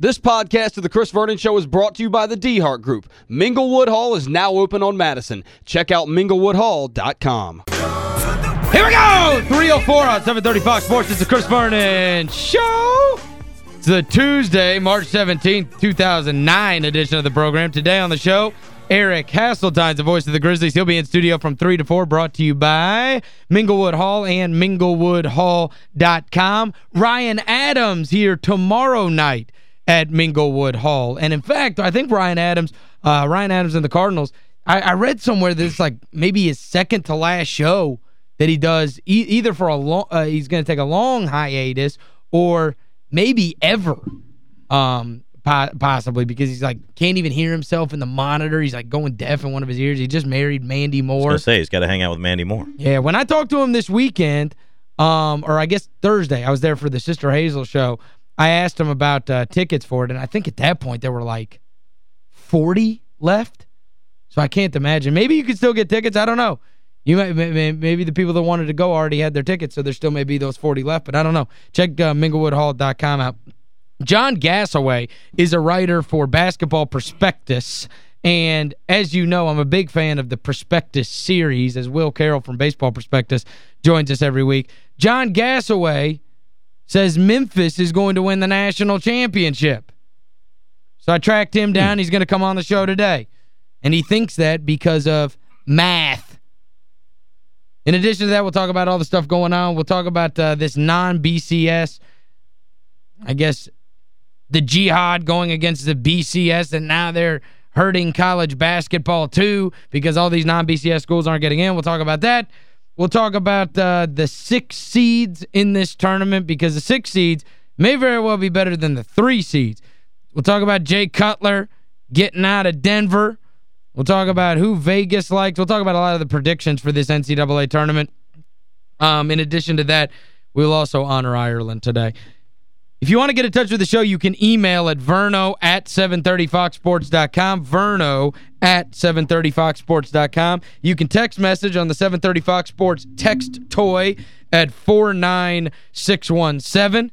This podcast of The Chris Vernon Show is brought to you by the DeHart Group. Minglewood Hall is now open on Madison. Check out minglewoodhall.com. Here we go! 304 on 730 Fox Sports. It's the Chris Vernon Show. It's the Tuesday, March 17th, 2009 edition of the program. Today on the show, Eric Hasseltine's the voice of the Grizzlies. He'll be in studio from 3 to 4, brought to you by Minglewood Hall and minglewoodhall.com. Ryan Adams here tomorrow night at Minglewood Hall. And in fact, I think Ryan Adams, uh, Ryan Adams and the Cardinals, I, I read somewhere this like maybe his second to last show that he does e either for a long uh, he's going to take a long hiatus or maybe ever um po possibly because he's like can't even hear himself in the monitor. He's like going deaf in one of his ears. He just married Mandy Moore. I say he's got to hang out with Mandy Moore. Yeah when I talked to him this weekend um or I guess Thursday I was there for the Sister Hazel show I asked him about uh, tickets for it and I think at that point there were like 40 left so I can't imagine maybe you could still get tickets I don't know you might maybe the people that wanted to go already had their tickets, so there still may be those 40 left, but I don't know. Check uh, minglewoodhall.com out. John Gasaway is a writer for Basketball Prospectus, and as you know, I'm a big fan of the Prospectus series, as Will Carroll from Baseball Prospectus joins us every week. John Gasaway says Memphis is going to win the national championship. So I tracked him down. He's going to come on the show today. And he thinks that because of math. In addition to that, we'll talk about all the stuff going on. We'll talk about uh, this non-BCS, I guess, the jihad going against the BCS, and now they're hurting college basketball too because all these non-BCS schools aren't getting in. We'll talk about that. We'll talk about uh, the six seeds in this tournament because the six seeds may very well be better than the three seeds. We'll talk about Jay Cutler getting out of Denver. We'll talk about who Vegas likes. We'll talk about a lot of the predictions for this NCAA tournament. Um, in addition to that, we'll also honor Ireland today. If you want to get in touch with the show, you can email at verno at 730foxsports.com, verno at 730foxsports.com. You can text message on the 730 Fox Sports text toy at 49617.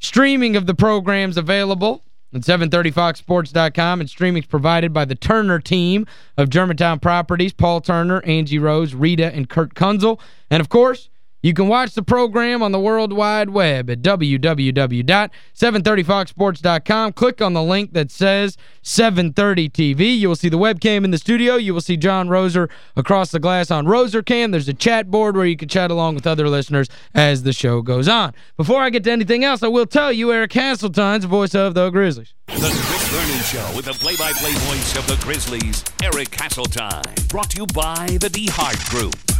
Streaming of the programs available at 730foxsports.com and streaming is provided by the Turner team of Germantown Properties, Paul Turner, Angie Rose, Rita, and Kurt Kunzel. And, of course, you can watch the program on the World Wide Web at www.730foxsports.com. Click on the link that says 730 TV. You will see the webcam in the studio. You will see John Roser across the glass on Roser RoserCam. There's a chat board where you can chat along with other listeners as the show goes on. Before I get to anything else, I will tell you Eric Hasseltine's voice of the Grizzlies. The Chris Vernon Show with the play-by-play -play voice of the Grizzlies, Eric Hasseltine. Brought to you by the DeHart Group.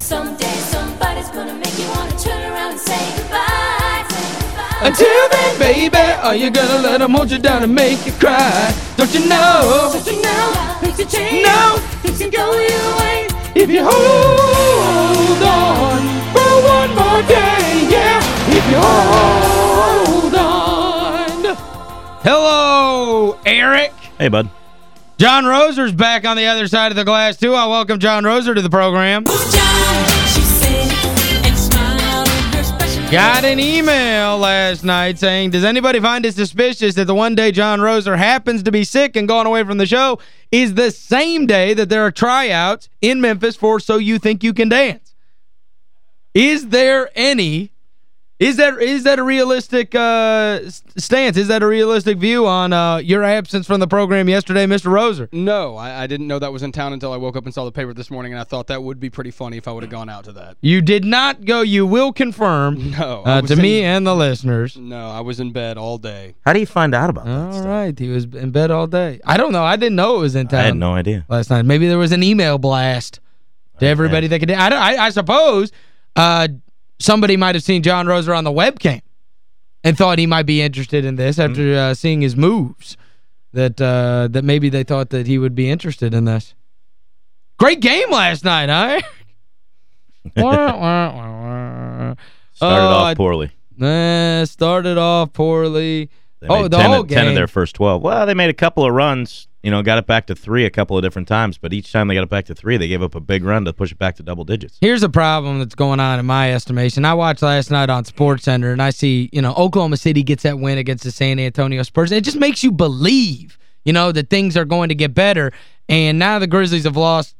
Someday somebody's gonna make you wanna turn around and say goodbye, say goodbye. Until then, baby, are you gonna let them hold you down and make you cry? Don't you know? Don't you know? Things can change. No. Things can go either way. If you hold on for one more day, yeah. If you hold on. Hello, Eric. Hey, bud. John Roser's back on the other side of the glass, too. I welcome John Roser to the program. Got an email last night saying, does anybody find it suspicious that the one day John Roser happens to be sick and going away from the show is the same day that there are tryouts in Memphis for So You Think You Can Dance? Is there any is that is that a realistic uh, stance? Is that a realistic view on uh, your absence from the program yesterday, Mr. Roser? No, I, I, didn't know that was in town until I woke up and saw the paper this morning, and I thought that would be pretty funny if I would have gone out to that. You did not go. You will confirm no, uh, to in, me and the listeners. No, I was in bed all day. How do you find out about that All stuff? right, he was in bed all day. I don't know. I didn't know it was in town. I had no idea. Last night. Maybe there was an email blast to okay. everybody that could... I, I, I suppose uh, somebody might have seen John Roser on the webcam and thought he might be interested in this after mm. uh, seeing his moves. That uh, that maybe they thought that he would be interested in this. Great game last night, huh? started oh, off poorly. Nah, started off poorly. They oh, the 10, whole game. 10 of their first 12. Well, they made a couple of runs you know, got it back to three a couple of different times, but each time they got it back to three, they gave up a big run to push it back to double digits. Here's a problem that's going on in my estimation. I watched last night on Sports Center and I see, you know, Oklahoma City gets that win against the San Antonio Spurs. And it just makes you believe, you know, that things are going to get better. And now the Grizzlies have lost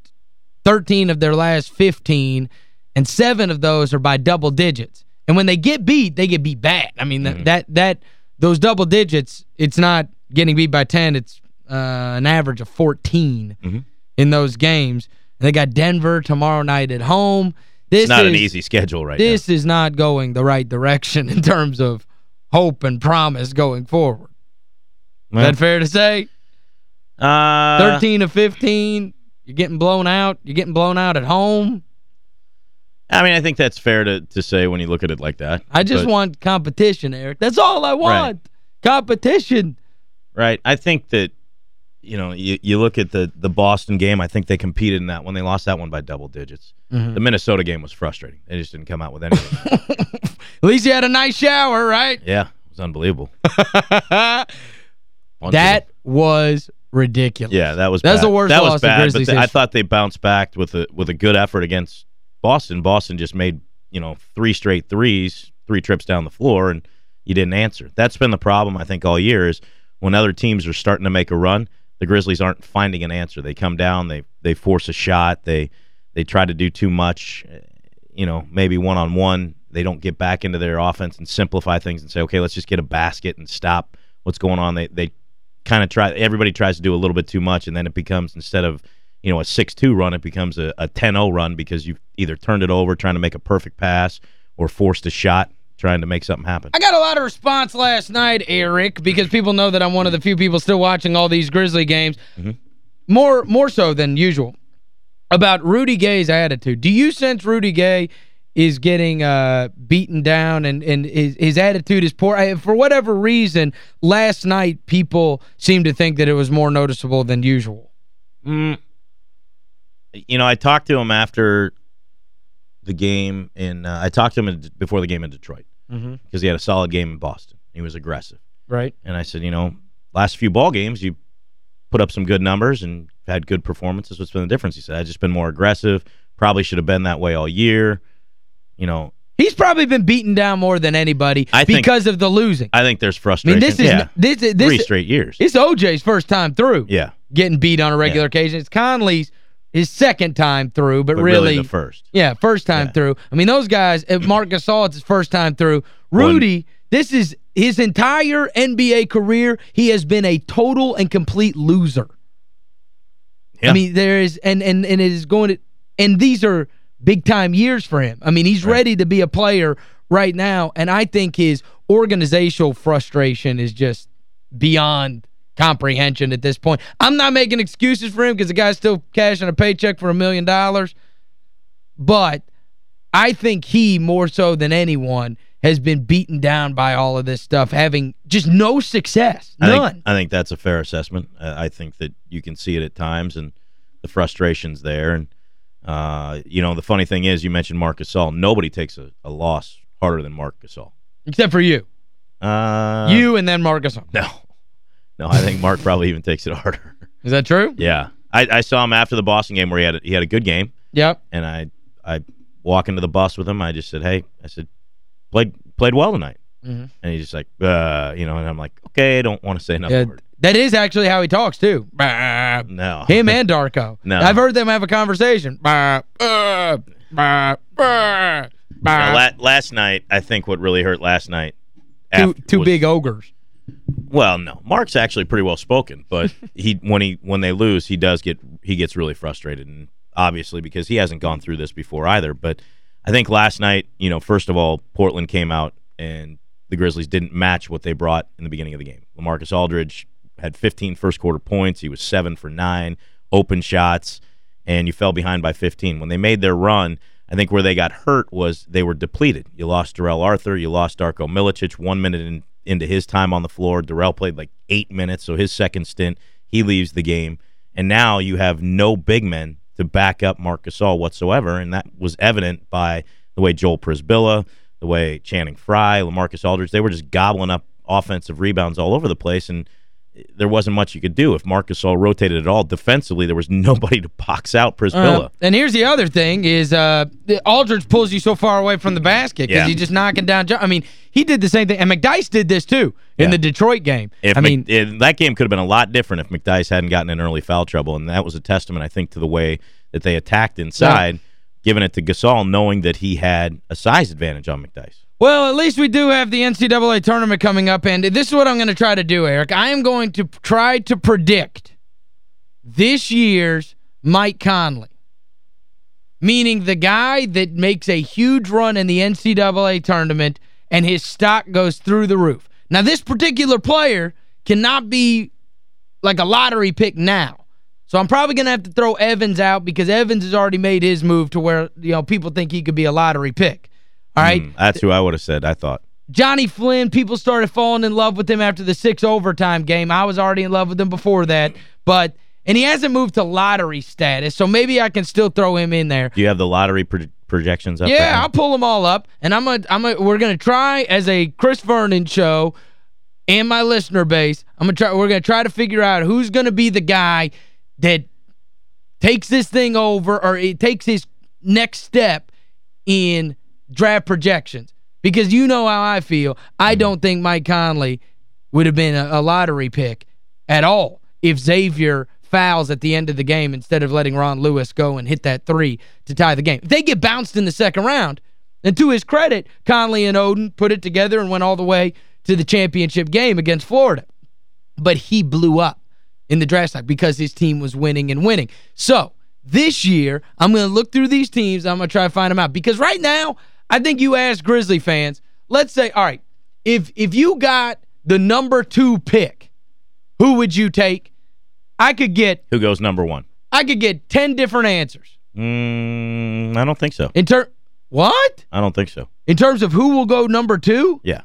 13 of their last 15 and seven of those are by double digits. And when they get beat, they get beat bad. I mean, mm -hmm. that that those double digits, it's not getting beat by 10, it's uh, an average of 14 mm -hmm. in those games. And they got Denver tomorrow night at home. This it's not is, an easy schedule right This now. is not going the right direction in terms of hope and promise going forward. Well, is that fair to say? Uh, 13 to 15, you're getting blown out. You're getting blown out at home. I mean, I think that's fair to, to say when you look at it like that. I just but, want competition, Eric. That's all I want. Right. Competition. Right. I think that, you know, you, you look at the, the Boston game, I think they competed in that one. They lost that one by double digits. Mm -hmm. The Minnesota game was frustrating. They just didn't come out with anything. at least you had a nice shower, right? Yeah. It was unbelievable. that was ridiculous. Yeah, that was That's bad. the worst that was bad, but I thought they bounced back with a with a good effort against Boston. Boston just made, you know, three straight threes, three trips down the floor, and you didn't answer. That's been the problem, I think, all year is when other teams are starting to make a run, the Grizzlies aren't finding an answer. They come down, they they force a shot, they they try to do too much, you know, maybe one-on-one. They don't get back into their offense and simplify things and say, okay, let's just get a basket and stop what's going on. They they kind of try everybody tries to do a little bit too much and then it becomes instead of you know a 6-2 run it becomes a, a 10-0 run because you've either turned it over trying to make a perfect pass or forced a shot trying to make something happen. I got a lot of response last night, Eric, because people know that I'm one of the few people still watching all these Grizzly games. Mm -hmm. More more so than usual. About Rudy Gay's attitude. Do you sense Rudy Gay is getting uh, beaten down and, and his, his attitude is poor. I, for whatever reason, last night people seemed to think that it was more noticeable than usual. Mm. You know, I talked to him after the game in uh, I talked to him in, before the game in Detroit because mm -hmm. he had a solid game in Boston. He was aggressive. Right. And I said, you know, last few ball games you put up some good numbers and had good performances. What's been the difference? He said, I just been more aggressive. Probably should have been that way all year you know, He's probably been beaten down more than anybody I think, because of the losing. I think there's frustration. I mean, this is yeah. this, this, three straight years. It's OJ's first time through. Yeah. Getting beat on a regular yeah. occasion. It's Conley's his second time through, but, but really, really, the first. Yeah, first time yeah. through. I mean, those guys, Marc Gasol, it's his first time through. Rudy, One. this is his entire NBA career, he has been a total and complete loser. Yeah. I mean, there is, and, and, and it is going to, and these are big-time years for him. I mean, he's right. ready to be a player right now, and I think his organizational frustration is just beyond comprehension at this point. I'm not making excuses for him because the guy's still cashing a paycheck for a million dollars, but I think he, more so than anyone, has been beaten down by all of this stuff, having just no success, none. I think, I think that's a fair assessment. I think that you can see it at times, and the frustration's there, and uh, you know, the funny thing is, you mentioned Marc Gasol. Nobody takes a, a loss harder than Marc Gasol. Except for you. Uh, you and then Marc Gasol. No. No, I think Mark probably even takes it harder. Is that true? Yeah. I, I saw him after the Boston game where he had a, he had a good game. Yep. And I I walk into the bus with him. I just said, "Hey," I said, "Played played well tonight." Mm -hmm. And he's just like, uh, you know, and I'm like, "Okay, I don't want to say another yeah, word." That is actually how he talks, too. No. Him and Darko. No. I've heard them have a conversation. Now, last night, I think what really hurt last night Two, two was, big ogres. Well, no. Mark's actually pretty well spoken, but he when he when they lose, he does get he gets really frustrated and obviously because he hasn't gone through this before either, but I think last night, you know, first of all, Portland came out and the Grizzlies didn't match what they brought in the beginning of the game. LaMarcus Aldridge had 15 first quarter points. He was 7 for 9 open shots and you fell behind by 15. When they made their run, I think where they got hurt was they were depleted. You lost Darrell Arthur, you lost Darko Milicic 1 minute in, into his time on the floor. Darrell played like 8 minutes, so his second stint, he leaves the game. And now you have no big men to back up Marc Gasol whatsoever, and that was evident by the way Joel Przybilla, the way Channing Frye, LaMarcus Aldridge, they were just gobbling up offensive rebounds all over the place and there wasn't much you could do. If Marcus all rotated at all defensively, there was nobody to box out Przybilla. Uh, and here's the other thing is uh, Aldridge pulls you so far away from the basket because Yeah. he's just knocking down. I mean, he did the same thing. And McDice did this too in Yeah. the Detroit game. If I Mc- mean, that game could have been a lot different if McDice hadn't gotten in early foul trouble, and that was a testament, I think, to the way that they attacked inside, giving it to Gasol, knowing that he had a size advantage on McDice. Well, at least we do have the NCAA tournament coming up, and this is what I'm going to try to do, Eric. I am going to try to predict this year's Mike Conley, meaning the guy that makes a huge run in the NCAA tournament and his stock goes through the roof. Now, this particular player cannot be like a lottery pick now. So I'm probably going to have to throw Evans out because Evans has already made his move to where, you know, people think he could be a lottery pick. All right? Mm, that's who I would have said, I thought. Johnny Flynn, people started falling in love with him after the six overtime game. I was already in love with him before that. But and he hasn't moved to lottery status, so maybe I can still throw him in there. Do you have the lottery pro- projections up Yeah? I'll pull them all up. And I'm gonna, I'm gonna, we're going to try as a Chris Vernon show and my listener base, I'm gonna try we're going to try to figure out who's going to be the guy that takes this thing over or it takes his next step in draft projections. Because you know how I feel. I mm-hmm. don't think Mike Conley would have been a, a lottery pick at all if Xavier fouls at the end of the game instead of letting Ron Lewis go and hit that three to tie the game. If they get bounced in the second round, and to his credit, Conley and Oden put it together and went all the way to the championship game against Florida. But he blew up in the draft stock because his team was winning and winning. So, this year, I'm going to look through these teams. I'm going to try to find them out. Because right now, I think you ask Grizzly fans, let's say, all right, if if you got the number two pick, who would you take? I could get Who goes number one? I could get 10 different answers. Mm, I don't think so. In ter What? I don't think so. In terms of who will go number two? Yeah,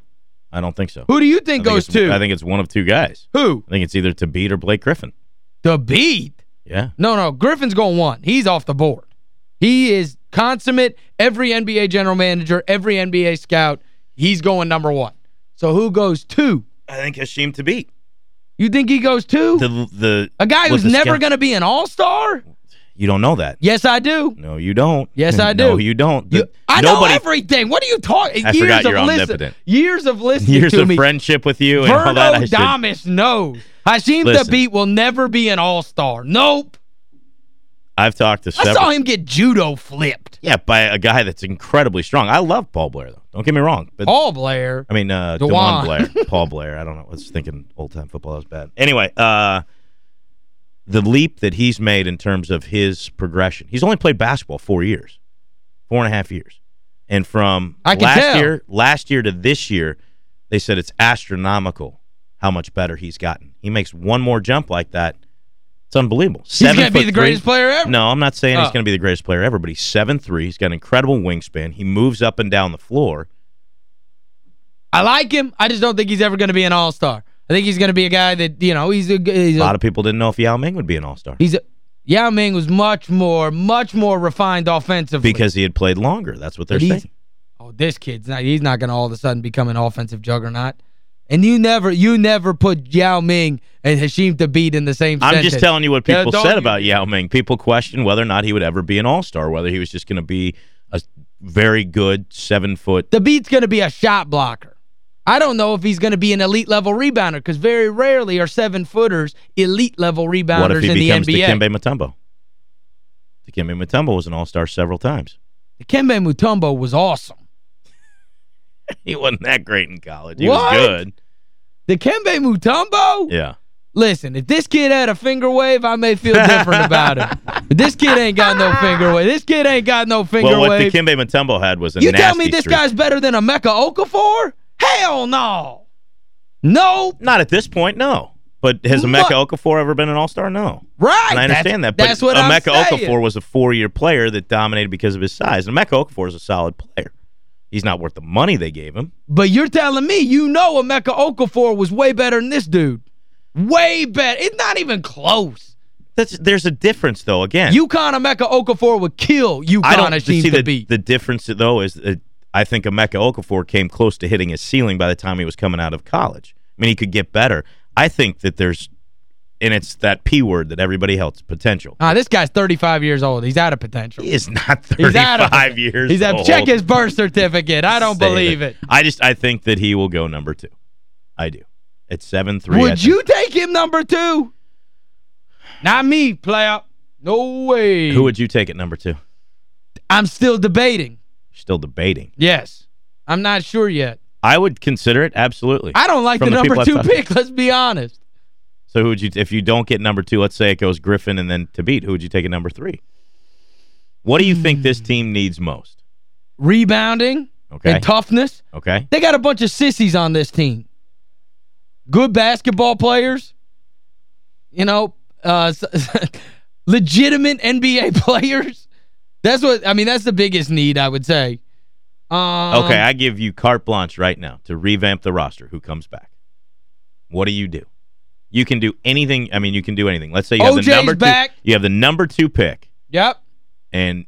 I don't think so. Who do you think think goes two? I think it's one of two guys. Who? I think it's either Thabeet or Blake Griffin. Thabeet. Yeah. No, no, Griffin's going one. He's off the board. He is consummate. Every NBA general manager, every NBA scout, he's going number one. So who goes two? I think Hasheem Thabeet. You think he goes two? The, the, A guy who's the never going to be an all-star? You don't know that. Yes, I do. No, you don't. Yes, I do. No, you don't. You, I nobody, know everything. What are you talking? I years forgot of listen- Years of listening Years of me. friendship with you and all Verno that. Damas knows. Hasheem. Thabeet will never be an all-star. Nope. I've talked to I saw him get judo flipped. Yeah, by a guy that's incredibly strong. I love Paul Blair, though. Don't get me wrong. But Paul Blair. I mean, uh, DeJuan. Blair. Paul Blair. I don't know. I was thinking old-time football. That was bad. Anyway, uh, the leap that he's made in terms of his progression. He's only played basketball four years. Four and a half years. And from last tell. year last year to this year, they said it's astronomical how much better he's gotten. He makes one more jump like that. It's unbelievable. He's Seven going to be the three. greatest player ever. No, I'm not saying he's Oh. going to be the greatest player ever, but he's seven three. He's got an incredible wingspan. He moves up and down the floor. I like him. I just don't think he's ever going to be an all-star. I think he's going to be a guy that, you know, he's a, he's A a, lot of people didn't know if Yao Ming would be an all-star he's a Yao Ming was much more, much more refined offensively. because he had played longer. That's what they're saying. Oh, this kid's not he's not going to all of a sudden become an offensive juggernaut. And you never you never put Yao Ming and Hasheem Thabeet in the same I'm sentence. just telling you what people don't said about Yao Ming. People questioned whether or not he would ever be an all-star, whether he was just going to be a very good seven-foot. Thabeet's going to be a shot blocker. I don't know if he's going to be an elite level rebounder because very rarely are seven-footers elite level rebounders in the NBA. What if he becomes. Dikembe Mutombo? Dikembe Mutombo was an all-star several times. Dikembe Mutombo was awesome. He wasn't that great in college. He What? was good. Dikembe Mutombo? Yeah. Listen, if this kid had a finger wave, I may feel different about him. But this kid ain't got no finger wave. This kid ain't got no finger wave. Well, what wave. Dikembe Mutombo had was a You tell me this streak. guy's better than Emeka Okafor? Hell no. No. Not at this point, no. But has What? Emeka Okafor ever been an all-star? No. Right. And I understand that's, that. But That's what Emeka. Okafor was a four-year player that dominated because of his size. And Emeka Okafor is a solid player. He's not worth the money they gave him. But you're telling me you know Emeka Okafor was way better than this dude. Way better. It's not even close. That's There's a difference, though, again. UConn Emeka Okafor would kill UConn I don't Hasheem see the, Thabeet. the difference, though, is that I think Emeka Okafor came close to hitting his ceiling by the time he was coming out of college. I mean, he could get better. I think that there's, and it's that P word that everybody else, potential. Ah, this guy's 35 years old. He's out of potential. He is not He's out of 35 years He's out. old. Check his birth certificate. I don't believe it. I just, I think that he will go number two. I do. It's 7-3. Would you take him number two? Not me, player. No way. Who would you take at number two? I'm still debating. Still debating. Yes. I'm not sure yet. I would consider it, absolutely. I don't like From the, the number two pick, let's be honest. So who would you, if you don't get number two, let's say it goes Griffin and then Thabeet, who would you take at number three? What do you think this Hmm. team needs most? Rebounding Okay. and toughness. Okay. They got a bunch of sissies on this team. Good basketball players. You know, uh, legitimate NBA players. That's what, I mean, that's the biggest need, I would say. Um, Okay, I give you carte blanche right now to revamp the roster. Who comes back? What do you do? You can do anything. I mean, you can do anything. Let's say you have OJ's the number back. two. You have the number two pick, Yep. and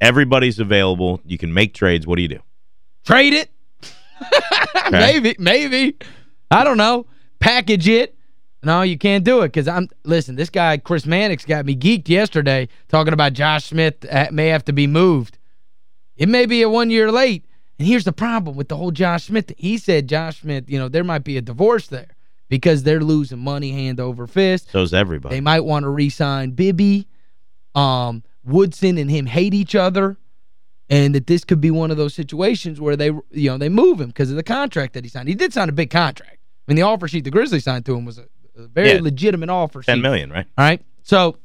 everybody's available. You can make trades. What do you do? Trade it. maybe, maybe. I don't know. Package it. No, you can't do it because I'm listen, this guy Chris Mannix got me geeked yesterday talking about Josh Smith uh, may have to be moved. It may be a one year late. And here's the problem with the whole Josh Smith. He said Josh Smith, you know, there might be a divorce there because they're losing money hand over fist. So's everybody. They might want to re-sign Bibby. Um, Woodson and him hate each other. And that this could be one of those situations where they, you know, they move him because of the contract that he signed. He did sign a big contract. I mean, the offer sheet the Grizzlies signed to him was a, a very Yeah. legitimate offer sheet. Ten million, right? All right? So,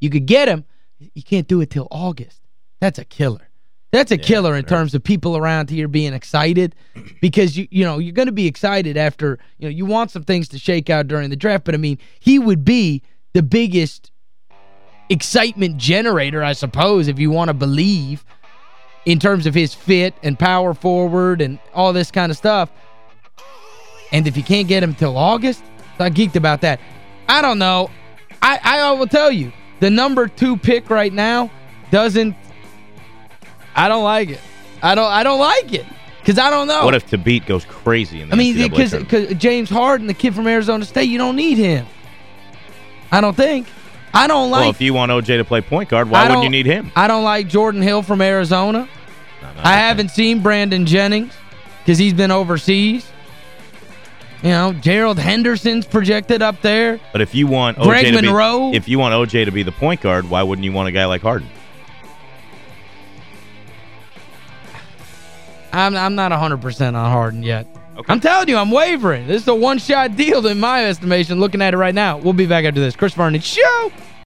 you could get him. You can't do it till August. That's a killer. That's a killer in terms of people around here being excited because, you you know, you're going to be excited after, you know, you want some things to shake out during the draft. But, I mean, he would be the biggest excitement generator, I suppose, if you want to believe, in terms of his fit and power forward and all this kind of stuff. And if you can't get him till August, so I geeked about that. I don't know. I, I will tell you, the number two pick right now doesn't I don't like it. I don't I don't like it. Because I don't know. What if Thabeet goes crazy in the I mean, because? James Harden, the kid from Arizona State, you don't need him. I don't think. I don't like well, if you want OJ to play point guard, why wouldn't you need him? I don't like Jordan Hill from Arizona. No, no, I no. haven't seen Brandon Jennings because he's been overseas. You know, Gerald Henderson's projected up there. But if you want Greg OJ to Monroe? be if you want OJ to be the point guard, why wouldn't you want a guy like Harden? I'm I'm not 100% on Harden yet. Okay. I'm telling you, I'm wavering. This is a one-shot deal in my estimation, looking at it right now. We'll be back after this. Chris Vernon Show!